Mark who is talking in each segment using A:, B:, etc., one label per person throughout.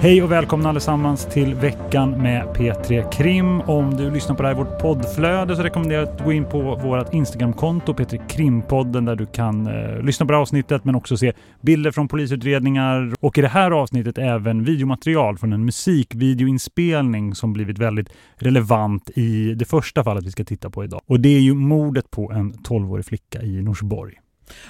A: Hej och välkomna allesammans till veckan med P3 Krim. Om du lyssnar på det här i vårt poddflöde så rekommenderar jag att gå in på vårt Instagramkonto P3 Krimpodden där du kan eh, lyssna på det här avsnittet men också se bilder från polisutredningar och i det här avsnittet även videomaterial från en musikvideoinspelning som blivit väldigt relevant i det första fallet vi ska titta på idag. Och det är ju mordet på en 12-årig flicka i Norsborg.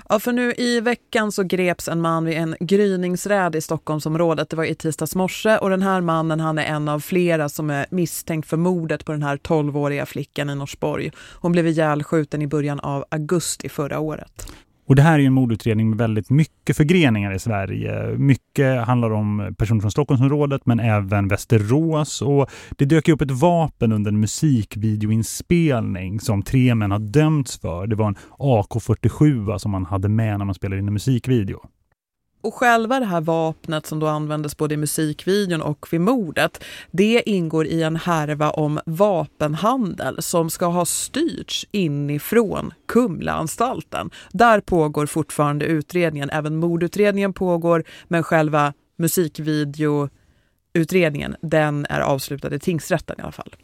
B: Ja, för nu i veckan så greps en man vid en gryningsräd i Stockholmsområdet. Det var i tisdags morse och den här mannen han är en av flera som är misstänkt för mordet på den här 12-åriga flickan i Norsborg. Hon blev ihjälskjuten i början av augusti förra året.
A: Och det här är en mordutredning med väldigt mycket förgreningar i Sverige. Mycket handlar om personer från Stockholmsområdet men även Västerås och det dök upp ett vapen under en musikvideoinspelning som tre män har dömts för. Det var en AK-47 som man hade med när man spelade in en musikvideo.
B: Och själva det här vapnet som då användes både i musikvideon och vid mordet, det ingår i en härva om vapenhandel som ska ha styrts inifrån Kumlaanstalten. Där pågår fortfarande utredningen. Även mordutredningen pågår, men själva musikvideoutredningen, den är avslutad i tingsrätten i alla fall.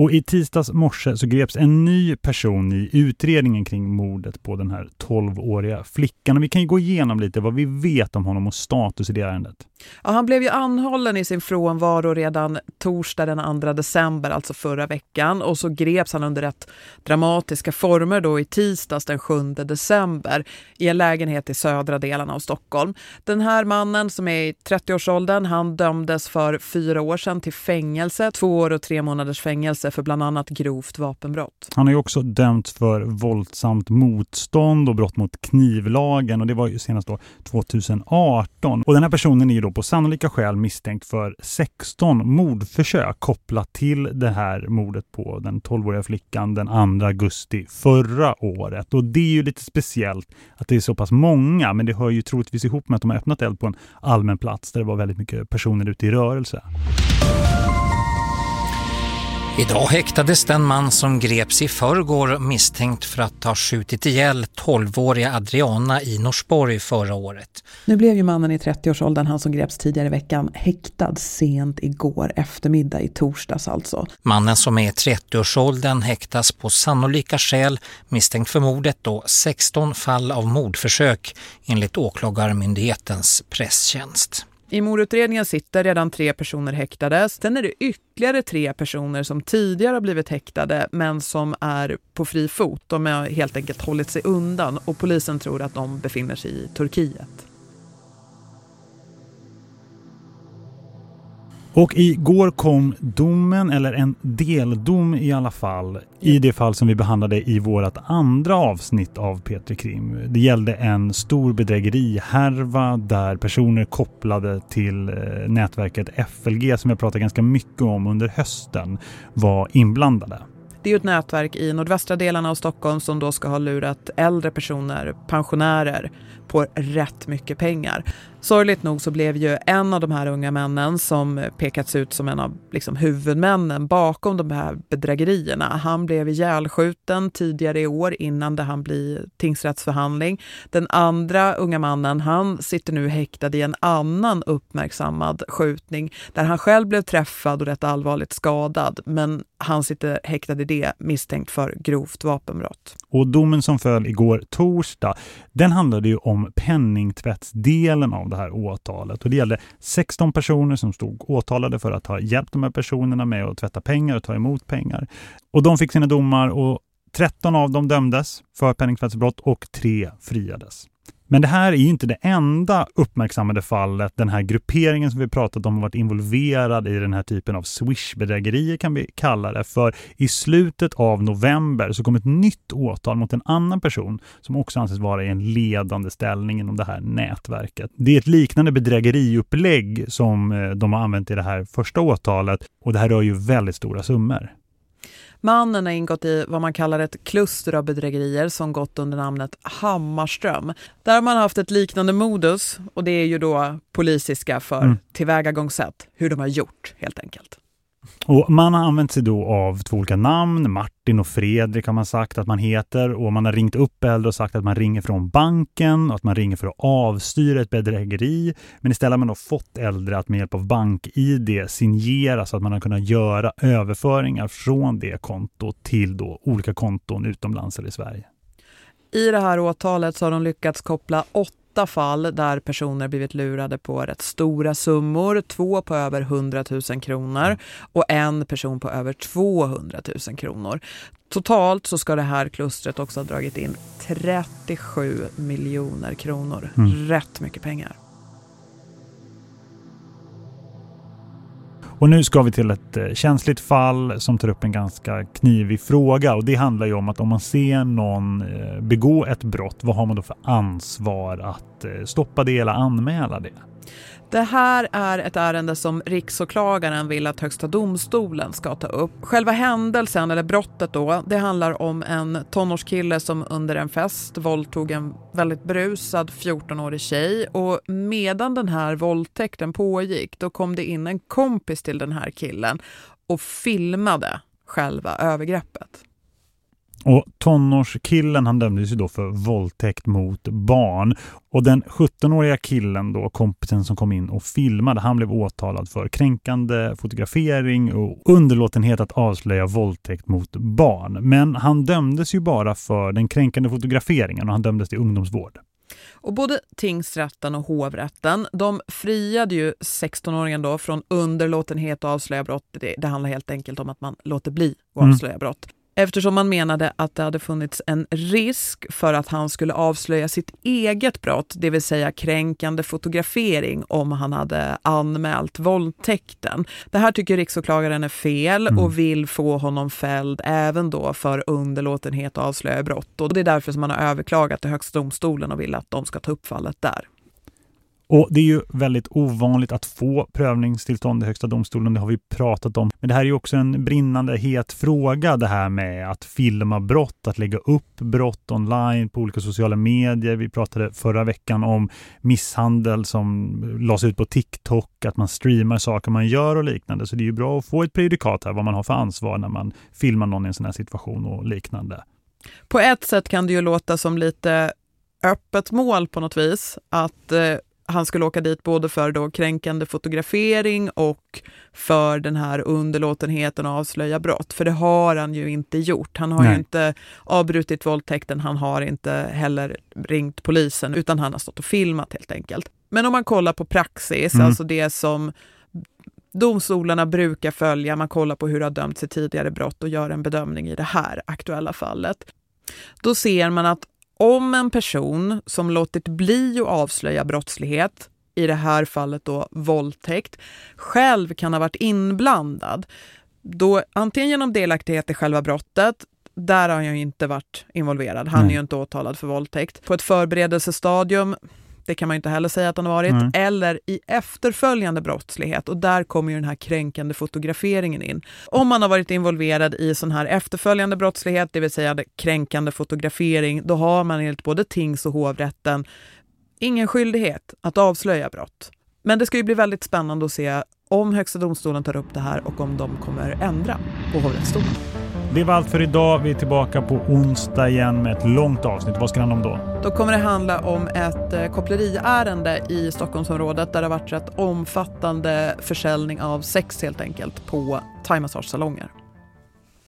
A: Och i tisdags morse så greps en ny person i utredningen kring mordet på den här 12-åriga flickan. Och vi kan ju gå igenom lite vad vi vet om honom och status i det ärendet.
B: Ja, han blev ju anhållen i sin frånvaro redan torsdag den 2 december, alltså förra veckan. Och så greps han under rätt dramatiska former då i tisdags den 7 december i en lägenhet i södra delarna av Stockholm. Den här mannen som är i 30-årsåldern, han dömdes för fyra år sedan till fängelse, två år och tre månaders fängelse för bland annat grovt vapenbrott.
A: Han har ju också dömts för våldsamt motstånd och brott mot knivlagen och det var ju senast då 2018. Och den här personen är ju då på sannolika skäl misstänkt för 16 mordförsök kopplat till det här mordet på den 12-åriga flickan den 2 augusti förra året. Och det är ju lite speciellt att det är så pass många, men det hör ju troligtvis ihop med att de har öppnat eld på en allmän plats där det var väldigt mycket personer ute i rörelse.
C: Idag häktades den man som greps i förrgår misstänkt för att ha skjutit ihjäl 12-åriga Adriana i Norsborg förra året.
B: Nu blev ju mannen i 30-årsåldern, han som greps tidigare i veckan, häktad sent igår eftermiddag i torsdags alltså.
C: Mannen som är i 30-årsåldern häktas på sannolika skäl misstänkt för mordet och 16 fall av mordförsök enligt åklagarmyndighetens presstjänst.
B: I mordutredningen sitter redan tre personer häktade. Sen är det ytterligare tre personer som tidigare har blivit häktade men som är på fri fot. De har helt enkelt hållit sig undan och polisen tror att de befinner sig i Turkiet.
A: Och igår kom domen, eller en deldom i alla fall, i det fall som vi behandlade i vårt andra avsnitt av Petri Krim. Det gällde en stor bedrägerihärva där personer kopplade till eh, nätverket FLG som jag pratat ganska mycket om under hösten var inblandade.
B: Det är ett nätverk i nordvästra delarna av Stockholm som då ska ha lurat äldre personer, pensionärer, på rätt mycket pengar. Sorgligt nog så blev ju en av de här unga männen som pekats ut som en av liksom, huvudmännen bakom de här bedrägerierna. Han blev ihjälskjuten tidigare i år innan det han blir tingsrättsförhandling. Den andra unga mannen, han sitter nu häktad i en annan uppmärksammad skjutning där han själv blev träffad och rätt allvarligt skadad. Men han sitter häktad i det misstänkt för grovt vapenbrott.
A: Och domen som föll igår torsdag, den handlade ju om penningtvättsdelen av det här åtalet. Och det gällde 16 personer som stod åtalade för att ha hjälpt de här personerna med att tvätta pengar och ta emot pengar. Och de fick sina domar och 13 av dem dömdes för penningtvättsbrott och tre friades. Men det här är ju inte det enda uppmärksammade fallet. Den här grupperingen som vi pratat om har varit involverad i den här typen av Swish-bedrägerier kan vi kalla det. För i slutet av november så kom ett nytt åtal mot en annan person som också anses vara i en ledande ställning inom det här nätverket. Det är ett liknande bedrägeriupplägg som eh, de har använt i det här första åtalet och det här rör ju väldigt stora summor.
B: Mannen har ingått i vad man kallar ett kluster av bedrägerier som gått under namnet Hammarström. Där har man haft ett liknande modus och det är ju då polisiska för mm. tillvägagångssätt, hur de har gjort helt enkelt.
A: Och man har använt sig då av två olika namn, Martin och Fredrik har man sagt att man heter och man har ringt upp äldre och sagt att man ringer från banken och att man ringer för att avstyra ett bedrägeri. Men istället har man då fått äldre att med hjälp av bank-id signera så att man har kunnat göra överföringar från det kontot till då olika konton utomlands eller i Sverige.
B: I det här åtalet så har de lyckats koppla åtta åtta fall där personer blivit lurade på rätt stora summor. Två på över 100 000 kronor och en person på över 200 000 kronor. Totalt så ska det här klustret också ha dragit in 37 miljoner kronor. Mm. Rätt mycket pengar.
A: Och nu ska vi till ett eh, känsligt fall som tar upp en ganska knivig fråga och det handlar ju om att om man ser någon eh, begå ett brott, vad har man då för ansvar att eh, stoppa det eller anmäla det?
B: Det här är ett ärende som riksåklagaren vill att Högsta domstolen ska ta upp. Själva händelsen, eller brottet då, det handlar om en tonårskille som under en fest våldtog en väldigt brusad 14-årig tjej och medan den här våldtäkten pågick då kom det in en kompis till den här killen och filmade själva övergreppet.
A: Och tonårskillen han dömdes ju då för våldtäkt mot barn. Och den 17-åriga killen då, kompisen som kom in och filmade, han blev åtalad för kränkande fotografering och underlåtenhet att avslöja våldtäkt mot barn. Men han dömdes ju bara för den kränkande fotograferingen och han dömdes till ungdomsvård.
B: Och både tingsrätten och hovrätten, de friade ju 16-åringen då från underlåtenhet att avslöja brott. Det, det handlar helt enkelt om att man låter bli att mm. avslöja mm. brott eftersom man menade att det hade funnits en risk för att han skulle avslöja sitt eget brott, det vill säga kränkande fotografering om han hade anmält våldtäkten. Det här tycker riksåklagaren är fel mm. och vill få honom fälld även då för underlåtenhet att avslöja brott. Och det är därför som man har överklagat till Högsta domstolen och vill att de ska ta upp fallet där.
A: Och det är ju väldigt ovanligt att få prövningstillstånd i Högsta domstolen, det har vi pratat om. Men det här är ju också en brinnande het fråga det här med att filma brott, att lägga upp brott online på olika sociala medier. Vi pratade förra veckan om misshandel som lades ut på TikTok, att man streamar saker man gör och liknande. Så det är ju bra att få ett prejudikat här, vad man har för ansvar när man filmar någon i en sån här situation och liknande.
B: På ett sätt kan det ju låta som lite öppet mål på något vis, att eh, han skulle åka dit både för då kränkande fotografering och för den här underlåtenheten att avslöja brott. För det har han ju inte gjort. Han har Nej. ju inte avbrutit våldtäkten, han har inte heller ringt polisen, utan han har stått och filmat helt enkelt. Men om man kollar på praxis, mm. alltså det som domstolarna brukar följa, man kollar på hur det har dömts i tidigare brott och gör en bedömning i det här aktuella fallet. Då ser man att om en person som låtit bli att avslöja brottslighet, i det här fallet då våldtäkt, själv kan ha varit inblandad, då antingen genom delaktighet i själva brottet, där har han ju inte varit involverad, han är ju inte åtalad för våldtäkt. På ett förberedelsestadium, det kan man inte heller säga att han har varit, mm. eller i efterföljande brottslighet och där kommer ju den här kränkande fotograferingen in. Om man har varit involverad i sån här efterföljande brottslighet, det vill säga kränkande fotografering, då har man enligt både tings och hovrätten ingen skyldighet att avslöja brott. Men det ska ju bli väldigt spännande att se om Högsta domstolen tar upp det här och om de kommer ändra på hovrättsdomen.
A: Det var allt för idag. Vi är tillbaka på onsdag igen med ett långt avsnitt. Vad ska det handla om då?
B: Då kommer det handla om ett eh, koppleriärende i Stockholmsområdet där det har varit rätt omfattande försäljning av sex helt enkelt på thaimassagesalonger.